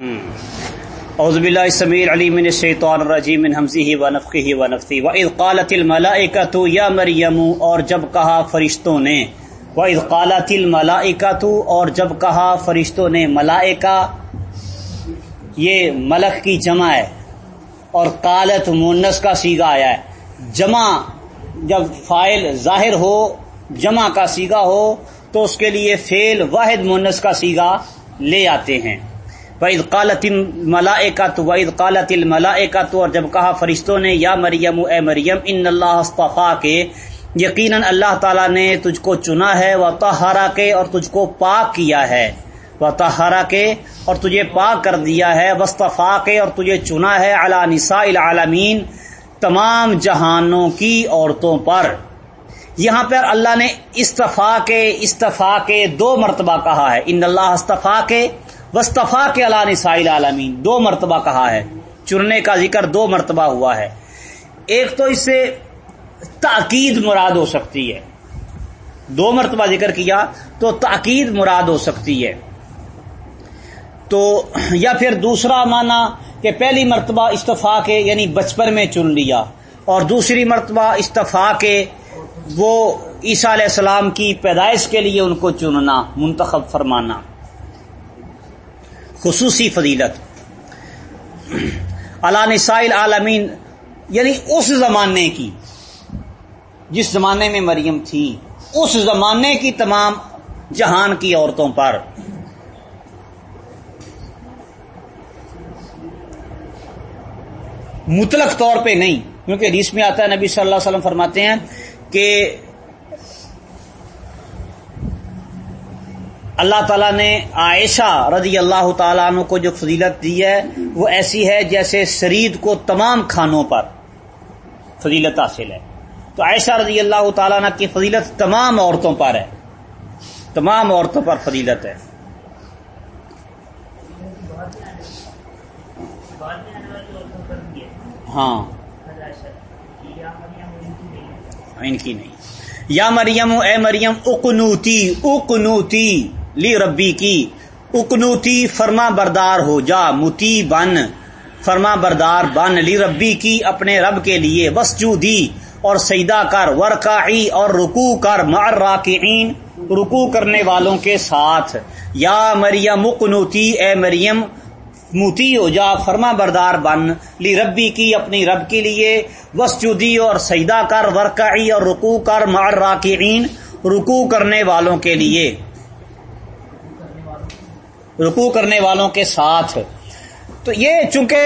اعوذ باللہ السمیع العلیم من الشیطان الرجیم من حمزه ونفخه ونفثه واذ قالت الملائکۃ یا مریم اور جب کہا فرشتوں نے واذ قالت الملائکۃ اور جب کہا فرشتوں نے، ملائکہ یہ ملک کی جمع ہے اور قالت مونس کا سیگا آیا ہے۔ جمع جب فائل ظاہر ہو، جمع کا سیگا ہو، تو اس کے لیے فیل واحد مونس کا سیگا لے آتے ہیں۔ وعید قالت ملا کا تو وعید قالت الملا تو اور جب کہا فرشتوں نے، یا مریم، اے مریم ان اللہ استفا کے یقیناً اللہ تعالیٰ نے تجھ کو چنا ہے وہ تہارا کے اور تجھ کو پاک کیا ہے۔ وہ تہارا کے اور تجھے پاک کر دیا ہے۔ وصطفا کے اور تجھے چنا ہے۔ اللہ نساء العالمین تمام جہانوں کی عورتوں پر۔ یہاں پر اللہ نے استفا کے استفا کے دو مرتبہ کہا ہے۔ ان اللہ استفا کے وصطفا کے اللہ نسائل عالمین دو مرتبہ کہا ہے۔ چننے کا ذکر دو مرتبہ ہوا ہے۔ ایک تو اس سے تاکید مراد ہو سکتی ہے۔ دو مرتبہ ذکر کیا تو تاکید مراد ہو سکتی ہے۔ تو یا پھر دوسرا معنی کہ پہلی مرتبہ استفا کے یعنی بچپن میں چن لیا اور دوسری مرتبہ استفا کے وہ عیسیٰ علیہ السلام کی پیدائش کے لیے ان کو چننا، منتخب فرمانا۔ خصوصی فضیلت۔ اللہ نسائل عالمین یعنی اس زمانے کی، جس زمانے میں مریم تھی، اس زمانے کی تمام جہان کی عورتوں پر۔ مطلق طور پہ نہیں، کیونکہ حدیث میں آتا ہے، نبی صلی اللہ علیہ وسلم فرماتے ہیں کہ اللہ تعالیٰ نے عائشہ رضی اللہ تعالیٰ عنہ کو جو فضیلت دی ہے، وہ ایسی ہے جیسے شرید کو تمام کھانوں پر فضیلت حاصل ہے۔ تو عائشہ رضی اللہ تعالیٰ عنہ کی فضیلت تمام عورتوں پر ہے۔ تمام عورتوں پر فضیلت ہے۔ ہاں۔ ان کی نہیں۔ یا مریم، اے مریم اکنوتی اکنوتی لی ربی کی اکنوتی فرما بردار ہو جا، متی بن، فرما بردار بن، لی ربی کی اپنے رب کے لیے، وسجو دی، اور سیدا کر ورکائی اور رکو کر مر راکعین رکو کرنے والوں کے ساتھ۔ یا مریم اکنوتی اے مریم، موتی ہو جا، فرما بردار بن، لی ربی کی اپنی رب کے لیے وسجودی اور سیدا کر ورکائی اور رکو کر مر راکعین رکو کرنے والوں کے لیے۔ رکو کرنے والوں کے ساتھ۔ تو یہ چونکہ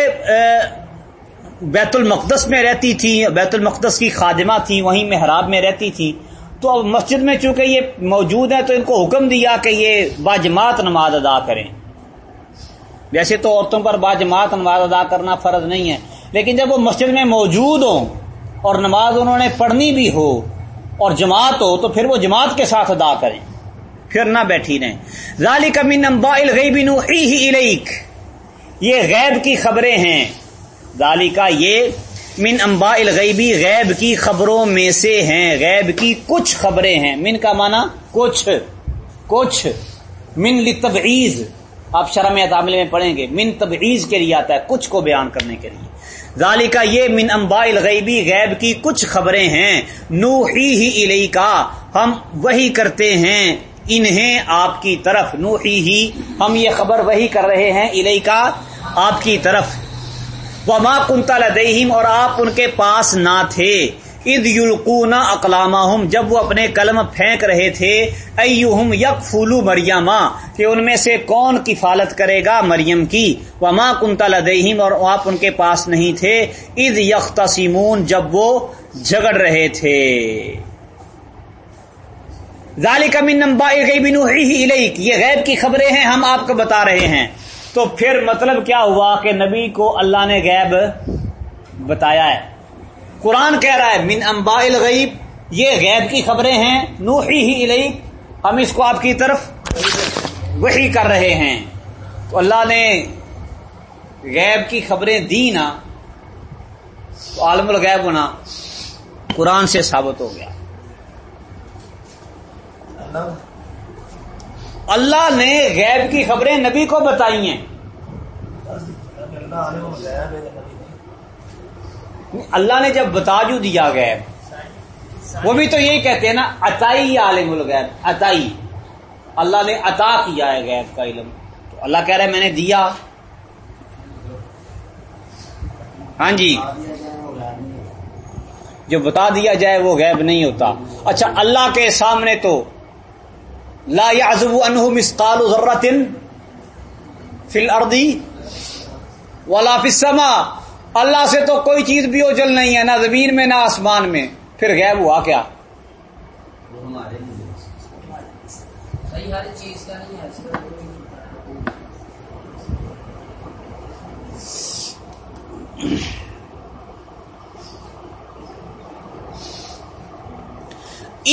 بیت المقدس میں رہتی تھی، بیت المقدس کی خادمہ تھی، وہیں محراب میں رہتی تھی۔ تو اب مسجد میں چونکہ یہ موجود ہے، تو ان کو حکم دیا کہ یہ باجماعت نماز ادا کریں۔ ویسے تو عورتوں پر باجماعت نماز ادا کرنا فرض نہیں ہے، لیکن جب وہ مسجد میں موجود ہوں اور نماز انہوں نے پڑھنی بھی ہو اور جماعت ہو، تو پھر وہ جماعت کے ساتھ ادا کریں۔ پھر نہ بیٹھی رہیں ذالک من انباء الغیب نوحیہ الیک۔ یہ غیب کی خبریں ہیں۔ ذالکا یہ من انباء الغیبی غیب کی خبروں میں سے ہیں۔ غیب کی کچھ خبریں ہیں۔ من کا معنی کچھ۔ کچھ۔ من لتبعیض۔ آپ شرم تعامل میں پڑھیں گے۔ من تبعیض کے لیے آتا ہے، کچھ کو بیان کرنے کے لیے۔ ذالکا یہ من انباء الغیبی غیب کی کچھ خبریں ہیں۔ نوحی ہی الیکا۔ ہم وہی کرتے ہیں۔ انہیں آپ کی طرف نوحی ہی، ہم یہ خبر وہی کر رہے ہیں الہی کا آپ کی طرف۔ وہ ماں کنتا لدہم اور آپ ان کے پاس نہ تھے۔ اد یلقون اقلام جب وہ اپنے قلم پھینک رہے تھے، ایہم یک فولو کہ ان میں سے کون کفالت کرے گا مریم کی۔ وہ ماں کنتا لدہم اور آپ ان کے پاس نہیں تھے۔ اد یختصمون، جب وہ جھگڑ رہے تھے۔ ذالک من انباء الغیب نوحیہ الیک، یہ غیب کی خبریں ہیں، ہم آپ کو بتا رہے ہیں۔ تو پھر مطلب کیا ہوا کہ نبی کو اللہ نے غیب بتایا ہے۔ قرآن کہہ رہا ہے، من انباء الغیب، یہ غیب کی خبریں ہیں، نوحیہ الیک، ہم اس کو آپ کی طرف وحی کر رہے ہیں۔ تو اللہ نے غیب کی خبریں دی نا، تو عالم الغیب ہونا قرآن سے ثابت ہو گیا۔ اللہ نے غیب کی خبریں نبی کو بتائی ہیں۔ اللہ نے جب بتا جو دیا گیا وہ بھی تو یہی کہتے ہیں نا، اتائی عالم الغیب، اتائی۔ اللہ نے عطا کیا ہے غیب کا علم۔ تو اللہ کہہ رہا ہے میں نے دیا۔ ہاں جی۔ جو بتا دیا جائے وہ غیب نہیں ہوتا۔ اچھا اللہ کے سامنے تو لا یعزب انہ مسقال ذرت فی الارضی ولا فی السماء۔ اللہ سے تو کوئی چیز بھی اوجل نہیں ہے، نہ زمین میں، نہ آسمان میں۔ پھر غیب ہوا کیا؟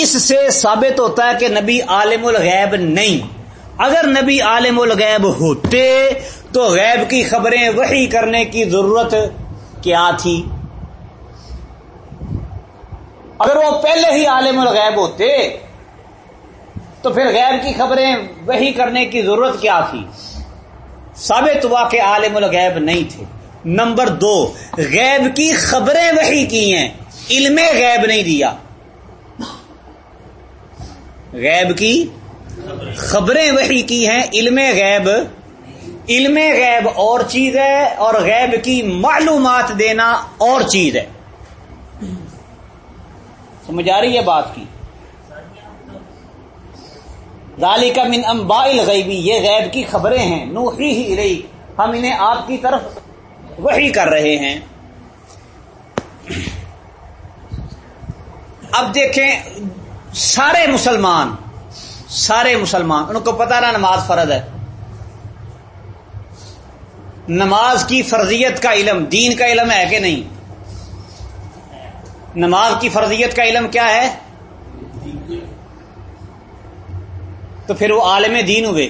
اس سے ثابت ہوتا ہے کہ نبی عالم الغیب نہیں۔ اگر نبی عالم الغیب ہوتے تو غیب کی خبریں وہی کرنے کی ضرورت کیا تھی؟ اگر وہ پہلے ہی عالم الغیب ہوتے تو پھر غیب کی خبریں وہی کرنے کی ضرورت کیا تھی؟ ثابت ہوا کہ عالم الغیب نہیں تھے۔ نمبر دو، غیب کی خبریں وہی کی ہیں۔ علم غیب نہیں دیا۔ غیب کی خبریں وہی کی ہیں، علم غیب علم غیب اور چیز ہے اور غیب کی معلومات دینا اور چیز ہے۔ سمجھ آ رہی ہے بات کی؟ لالی کا من امبائل غیبی یہ غیب کی خبریں ہیں، نوحی ہی رہی ہم انہیں آپ کی طرف وہی کر رہے ہیں۔ اب دیکھیں سارے مسلمان سارے مسلمان ان کو پتا نا نماز فرض ہے۔ نماز کی فرضیت کا علم، دین کا علم ہے کہ نہیں؟ نماز کی فرضیت کا علم کیا ہے؟ تو پھر وہ عالم دین ہوئے۔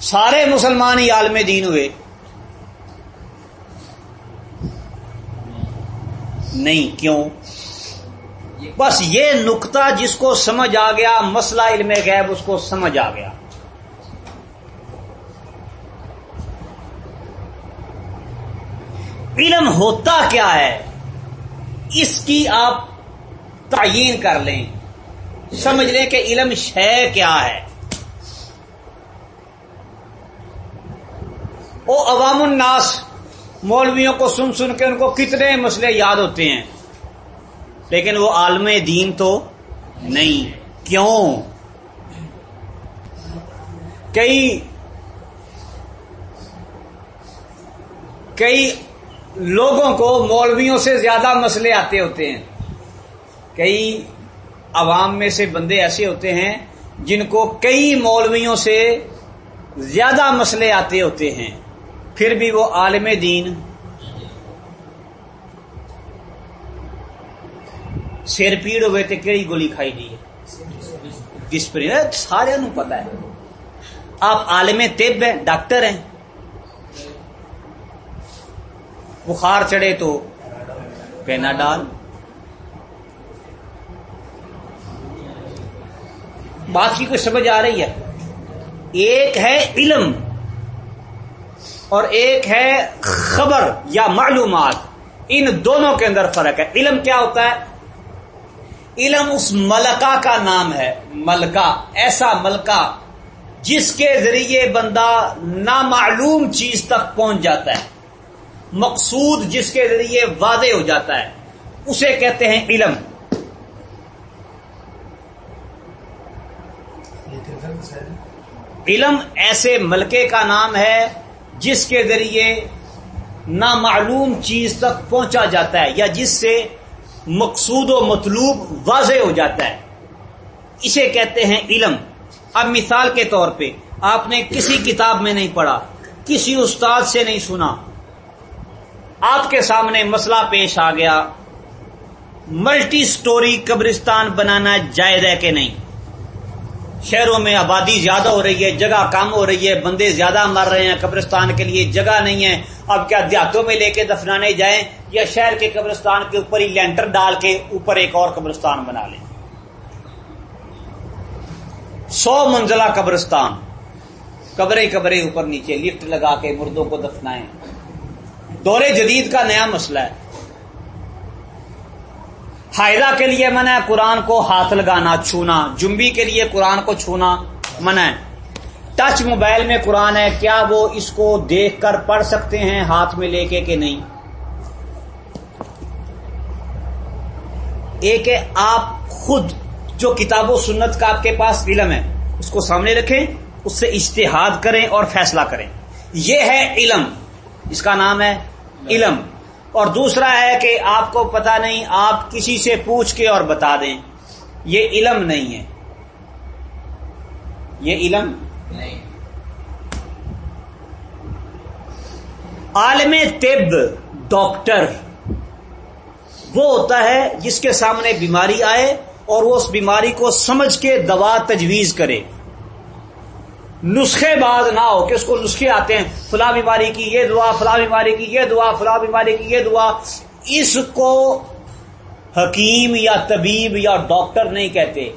سارے مسلمان ہی عالم دین ہوئے۔ نہیں، کیوں؟ بس یہ نقطہ جس کو سمجھ آ گیا، مسئلہ علم غیب، اس کو سمجھ آ گیا۔ علم ہوتا کیا ہے؟ اس کی آپ تعین کر لیں۔ سمجھ لیں کہ علم شے کیا ہے۔ وہ عوام الناس، مولویوں کو سن سن کے ان کو کتنے مسئلے یاد ہوتے ہیں۔ لیکن وہ عالم دین تو نہیں۔ کیوں؟ کئی کئی لوگوں کو مولویوں سے زیادہ مسئلے آتے ہوتے ہیں۔ کئی عوام میں سے بندے ایسے ہوتے ہیں جن کو کئی مولویوں سے زیادہ مسئلے آتے ہوتے ہیں۔ پھر بھی وہ عالم دین سر پیڑ ہوئے تو کہڑی گولی کھائی دی ڈسپرین سارے پتا ہے آپ عالم طب ہیں ڈاکٹر ہیں بخار چڑھے تو پینا ڈال بات کی کوئی سمجھ آ رہی ہے ایک ہے علم اور ایک ہے خبر یا معلومات ان دونوں کے اندر فرق ہے علم کیا ہوتا ہے? علم اس ملکہ کا نام ہے، ملکہ، ایسا ملکہ جس کے ذریعے بندہ نامعلوم چیز تک پہنچ جاتا ہے، مقصود جس کے ذریعے واضح ہو جاتا ہے، اسے کہتے ہیں علم۔ علم ایسے ملکے کا نام ہے جس کے ذریعے نامعلوم چیز تک پہنچا جاتا ہے یا جس سے مقصود و مطلوب واضح ہو جاتا ہے۔ اسے کہتے ہیں علم۔ اب مثال کے طور پہ، آپ نے کسی کتاب میں نہیں پڑھا، کسی استاد سے نہیں سنا۔ آپ کے سامنے مسئلہ پیش آ گیا۔ ملٹی سٹوری قبرستان بنانا جائز ہے کہ نہیں؟ شہروں میں آبادی زیادہ ہو رہی ہے، جگہ کم ہو رہی ہے، بندے زیادہ مر رہے ہیں، قبرستان کے لیے جگہ نہیں ہے۔ اب کیا دیہاتوں میں لے کے دفنانے جائیں یا شہر کے قبرستان کے اوپر ہی لینٹر ڈال کے اوپر ایک اور قبرستان بنا لیں؟ سو منزلہ قبرستان۔ قبریں قبریں اوپر نیچے، لفٹ لگا کے مردوں کو دفنائیں۔ دور جدید کا نیا مسئلہ ہے۔ حائدہ کے لیے منع ہے قرآن کو ہاتھ لگانا، چھونا۔ جنبی کے لیے قرآن کو چھونا منع ہے۔ ٹچ موبائل میں قرآن ہے، کیا وہ اس کو دیکھ کر پڑھ سکتے ہیں ہاتھ میں لے کے کہ نہیں؟ ایک ہے آپ خود جو کتاب و سنت کا آپ کے پاس علم ہے، اس کو سامنے رکھیں، اس سے اشتہاد کریں اور فیصلہ کریں۔ یہ ہے علم۔ اس کا نام ہے علم۔ اور دوسرا ہے کہ آپ کو پتا نہیں، آپ کسی سے پوچھ کے اور بتا دیں۔ یہ علم نہیں ہے۔ یہ علم نہیں۔ عالم طب، ڈاکٹر۔ وہ ہوتا ہے جس کے سامنے بیماری آئے اور وہ اس بیماری کو سمجھ کے دوا تجویز کرے۔ نسخے بعد نہ ہو کہ اس کو نسخے آتے ہیں، فلاں بیماری کی یہ دعا، فلاں بیماری کی یہ دعا، فلاں بیماری کی یہ دعا۔ اس کو حکیم یا طبیب یا ڈاکٹر نہیں کہتے۔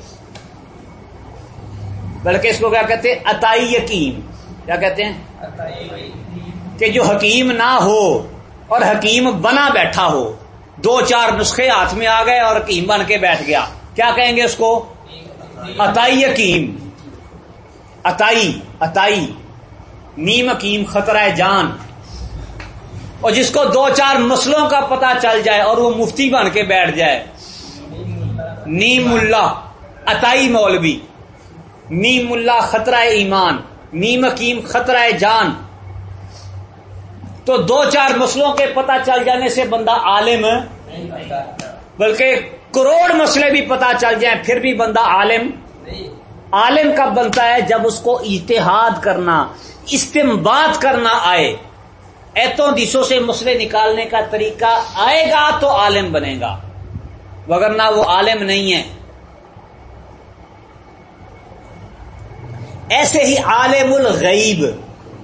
بلکہ اس کو کیا کہتے ہیں؟ عطائی یقین کیا کہتے ہیں؟ کہ جو حکیم نہ ہو اور حکیم بنا بیٹھا ہو۔ دو چار نسخے ہاتھ میں آ گئے اور حکیم بن کے بیٹھ گیا۔ کیا کہیں گے اس کو؟ عطائی حکیم۔ عطائی عطائی نیم حکیم خطرہ جان۔ اور جس کو دو چار مسلوں کا پتا چل جائے اور وہ مفتی بن کے بیٹھ جائے۔ نیم اللہ، عطائی مولوی۔ نیم اللہ خطرہ ایمان۔ نیم حکیم خطرہ جان۔ تو دو چار مسلوں کے پتا چل جانے سے بندہ عالم بلکہ کروڑ مسئلے بھی پتا چل جائیں، پھر بھی بندہ عالم۔ عالم کب بنتا ہے؟ جب اس کو اتحاد کرنا استمباد کرنا آئے۔ ایتوں دیسوں سے مسئلے نکالنے کا طریقہ آئے گا تو عالم بنے گا۔ وگرنہ وہ عالم نہیں ہے۔ ایسے ہی عالم الغیب،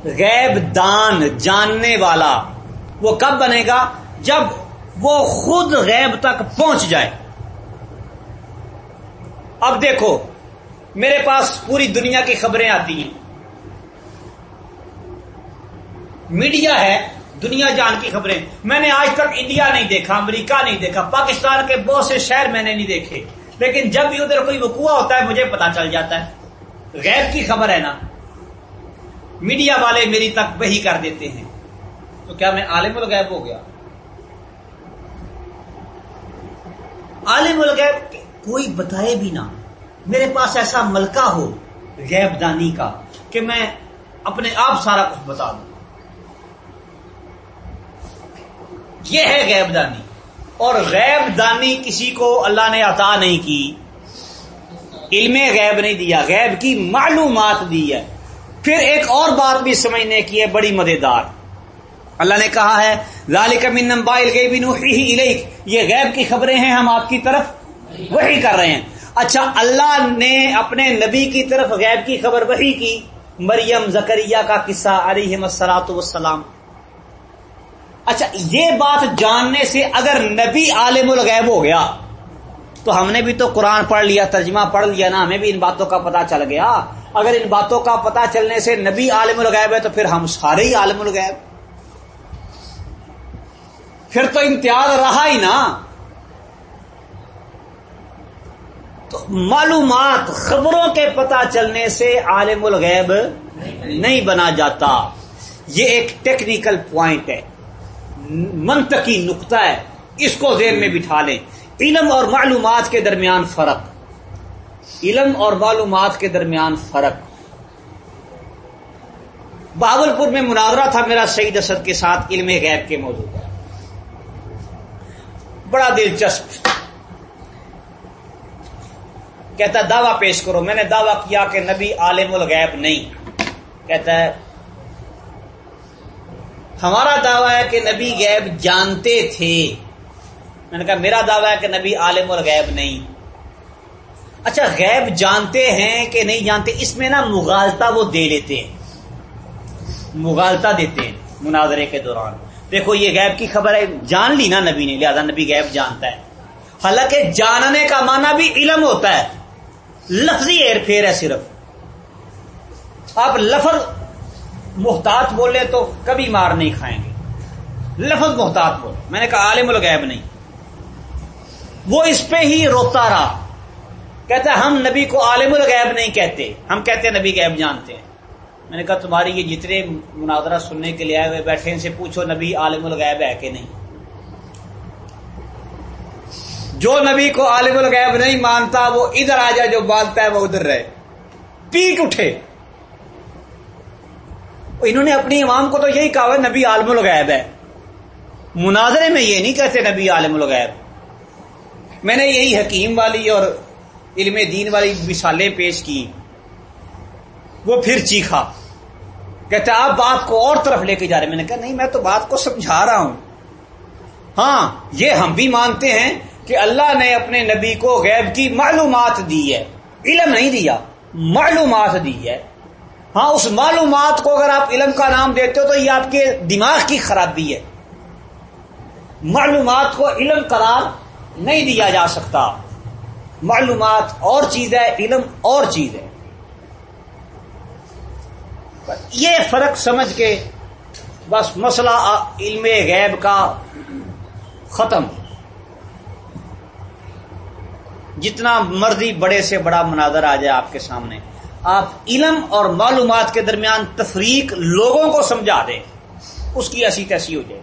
غیب دان، جاننے والا، وہ کب بنے گا؟ جب وہ خود غیب تک پہنچ جائے۔ اب دیکھو میرے پاس پوری دنیا کی خبریں آتی ہیں۔ میڈیا ہے، دنیا جان کی خبریں۔ میں نے آج تک انڈیا نہیں دیکھا، امریکہ نہیں دیکھا، پاکستان کے بہت سے شہر میں نے نہیں دیکھے۔ لیکن جب بھی ادھر کوئی وقوع ہوتا ہے، مجھے پتا چل جاتا ہے۔ غیر کی خبر ہے نا۔ میڈیا والے میری تک وہی کر دیتے ہیں۔ تو کیا میں عالم الغیب ہو گیا؟ عالم الغیب کوئی بتائے بھی نہ۔ میرے پاس ایسا ملکہ ہو غیب دانی کا، کہ میں اپنے آپ سارا کچھ بتا دوں۔ یہ ہے غیب دانی اور غیب دانی کسی کو اللہ نے عطا نہیں کی۔ علم غیب نہیں دیا، غیب کی معلومات دی ہے۔ پھر ایک اور بات بھی سمجھنے کی ہے، بڑی مزیدار اللہ نے کہا ہے، ذالک من انباء الغیب نوحیہ یہ غیب کی خبریں ہیں ہم آپ کی طرف وہی کر رہے ہیں۔ اچھا اللہ نے اپنے نبی کی طرف غیب کی خبر وہی کی، مریم زکریہ کا قصہ علیہ مسلاط وسلام اچھا یہ بات جاننے سے اگر نبی عالم الغیب ہو گیا، تو ہم نے بھی تو قرآن پڑھ لیا، ترجمہ پڑھ لیا نا، ہمیں بھی ان باتوں کا پتا چل گیا۔ اگر ان باتوں کا پتا چلنے سے نبی عالم الغیب ہے، تو پھر ہم سارے ہی عالم الغیب۔ پھر تو امتیاز رہا ہی نا۔ تو معلومات خبروں کے پتا چلنے سے عالم الغیب نہیں بنا جاتا۔ یہ ایک ٹیکنیکل پوائنٹ ہے۔ منطقی نقطہ ہے۔ اس کو ذہن میں بٹھا لیں۔ علم اور معلومات کے درمیان فرق۔ علم اور معلومات کے درمیان فرق۔ باول پور میں مناظرہ تھا میرا سعید اسد کے ساتھ، علم غیب کے موضوع پر۔ بڑا دلچسپ۔ کہتا ہے، دعویٰ پیش کرو۔ میں نے دعویٰ کیا کہ نبی عالم الغیب نہیں۔ کہتا ہے، ہمارا دعویٰ ہے کہ نبی غیب جانتے تھے۔ میں نے کہا، میرا دعویٰ ہے کہ نبی عالم الغیب نہیں۔ اچھا غیب جانتے ہیں کہ نہیں جانتے؟ اس میں نا مغالتا وہ دے لیتے ہیں۔ مغالتا دیتے ہیں مناظرے کے دوران۔ دیکھو، یہ غیب کی خبر ہے، جان لی نا نبی نے، لہذا نبی غیب جانتا ہے۔ حالانکہ جاننے کا معنی بھی علم ہوتا ہے۔ لفظی ایر پھیر ہے صرف۔ آپ لفظ محتاط بولے تو کبھی مار نہیں کھائیں گے۔ لفظ محتاط بول۔ میں نے کہا عالم الغیب نہیں۔ وہ اس پہ ہی روتا رہا۔ کہتا ہے ہم نبی کو عالم الغیب نہیں کہتے۔ ہم کہتے ہیں نبی غیب جانتے ہیں۔ میں نے کہا تمہاری یہ جتنے مناظرہ سننے کے لیے آئے ہوئے بیٹھے ان سے پوچھو نبی عالم الغیب ہے کہ نہیں۔ جو نبی کو عالم الغیب نہیں مانتا، وہ ادھر آ جائے، جو مانتا ہے، وہ ادھر رہے۔ پیک اٹھے۔ انہوں نے اپنی امام کو تو یہی کہا، نبی عالم الغیب ہے۔ مناظرے میں یہ نہیں کہتے نبی عالم الغیب۔ میں نے یہی حکیم والی اور علم دین والی مثالیں پیش کی۔ وہ پھر چیخا۔ کہتے آپ بات کو اور طرف لے کے جا رہے میں نے کہا، نہیں، میں تو بات کو سمجھا رہا ہوں۔ ہاں یہ ہم بھی مانتے ہیں۔ کہ اللہ نے اپنے نبی کو غیب کی معلومات دی ہے۔ علم نہیں دیا، معلومات دی ہے۔ ہاں اس معلومات کو اگر آپ علم کا نام دیتے ہو تو یہ آپ کے دماغ کی خرابی ہے۔ معلومات کو علم قرار نہیں دیا جا سکتا۔ معلومات اور چیز ہے، علم اور چیز ہے۔ یہ فرق سمجھ کے بس مسئلہ علم غیب کا ختم۔ جتنا مرضی بڑے سے بڑا مناظر آ جائے آپ کے سامنے، آپ علم اور معلومات کے درمیان تفریق لوگوں کو سمجھا دیں، اس کی ایسی تیسی ہو جائے۔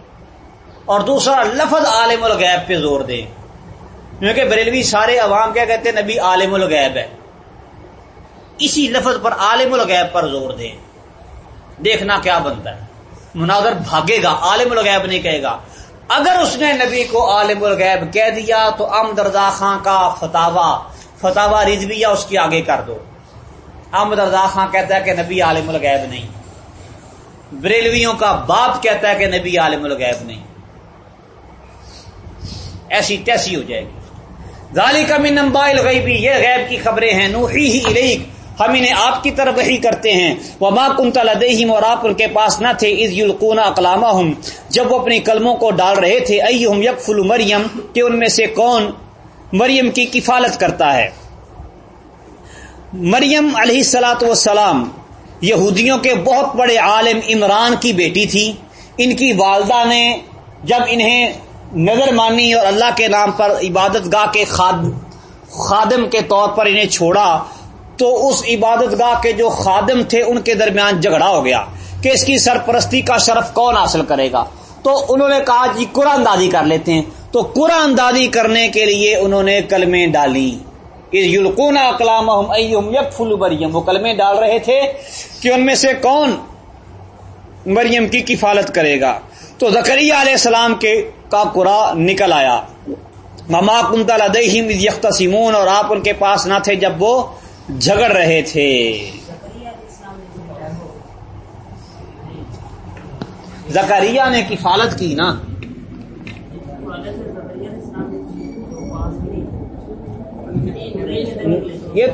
اور دوسرا، لفظ عالم الغیب پہ زور دیں۔ کیونکہ بریلوی سارے عوام کیا کہتے ہیں؟ نبی عالم الغیب ہے۔ اسی لفظ پر عالم الغیب پر زور دیں۔ دیکھنا کیا بنتا ہے۔ مناظر بھاگے گا، عالم الغیب نہیں کہے گا۔ اگر اس نے نبی کو عالم الغیب کہہ دیا تو ام دردا خاں کا فتوا فتوا رضویہ اس کی آگے کر دو۔ ام دردا خاں کہتا ہے کہ نبی عالم الغیب نہیں۔ بریلویوں کا باپ کہتا ہے کہ نبی عالم الغیب نہیں۔ ایسی تیسی ہو جائے گی۔ ظالی کا من الغیبی یہ غیب کی خبریں ہیں نوحی ہی الیک۔ ہم انہیں آپ کی طرف وہی کرتے ہیں۔ وہ ماں کن تلدیم اور آپ ان کے پاس نہ تھے۔ از یلقون اقلامہ ہوں جب وہ اپنی قلموں کو ڈال رہے تھے ائی ہم یکفل مریم کہ ان میں سے کون مریم کی کفالت کرتا ہے۔ مریم علیہ السلاۃ وسلام یہودیوں کے بہت بڑے عالم عمران کی بیٹی تھی۔ ان کی والدہ نے جب انہیں نظر مانی اور اللہ کے نام پر عبادت گاہ کے خادم کے طور پر انہیں چھوڑا تو اس عبادت گاہ کے جو خادم تھے ان کے درمیان جھگڑا ہو گیا کہ اس کی سرپرستی کا شرف کون حاصل کرے گا۔ تو انہوں نے کہا جی قرآن دادی کر لیتے ہیں۔ تو قرآن دادی کرنے کے لیے انہوں نے کلمیں ڈالی۔ یلقون اکلام یک مریم۔ وہ کلمیں ڈال رہے تھے کہ ان میں سے کون مریم کی کفالت کرے گا۔ تو زکری علیہ السلام کے کا قرا نکل آیا۔ مما کنتا لدہم یختصمون اور آپ ان کے پاس نہ تھے جب وہ جھگڑ رہے تھے۔ زکریہ نے کفالت کی نا۔ یہ تو